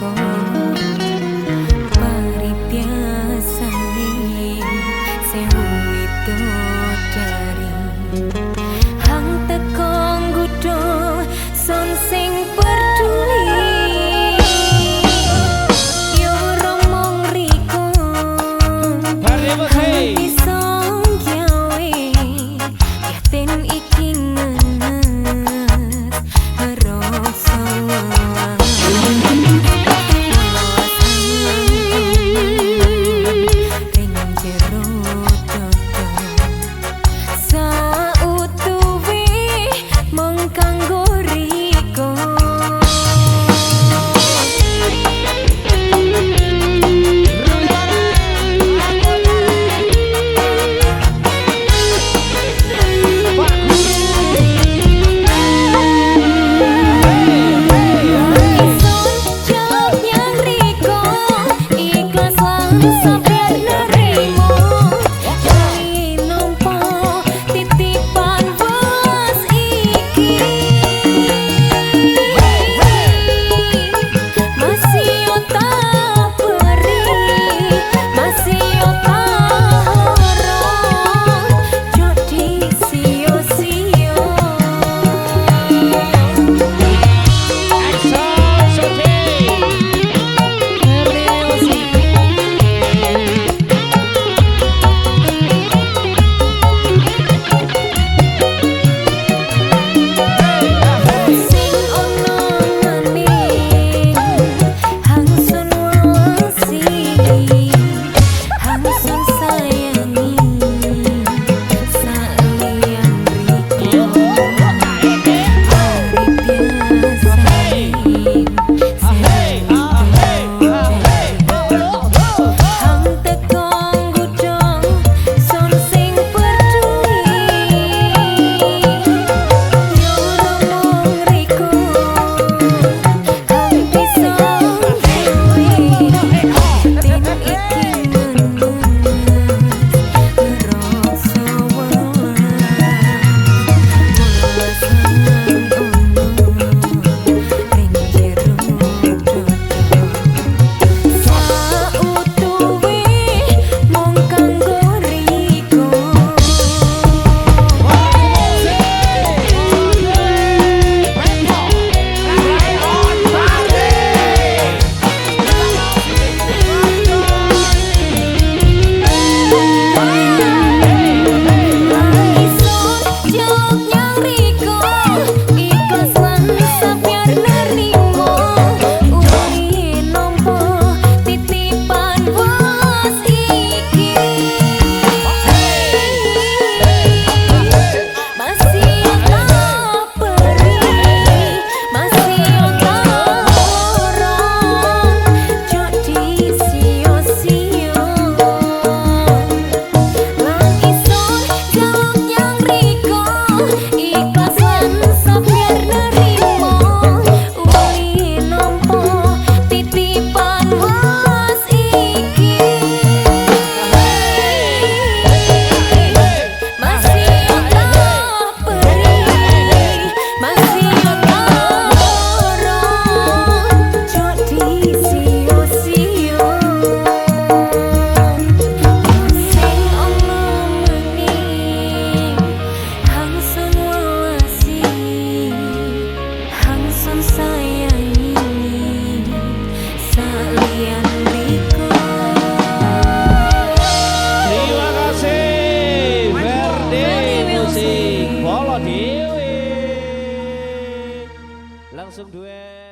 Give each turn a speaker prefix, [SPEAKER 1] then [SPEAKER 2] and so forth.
[SPEAKER 1] Có Langsung duet.